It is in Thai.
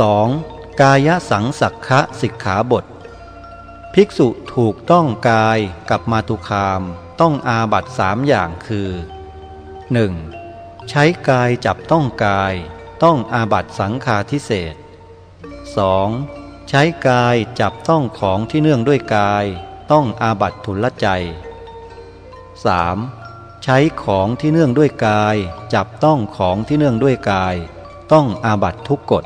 2. กายสังสักขะสิกขาบท ภิกษุถูกต้องกายกับมาตุคามต้องอาบัตสามอย่างคือ 1. ใช้กายจับต้องกายต้องอาบัตสังฆาทิเศษ 2. ใช้กายจับต้องของที่เนื่องด้วยกาย ต้องอาบัตทุลใจ 3. ใช้ของที่เนื่องด้วยกาย จับต้องของที่เนื่องด้วยกาย ต้องอาบัตทุกกฎ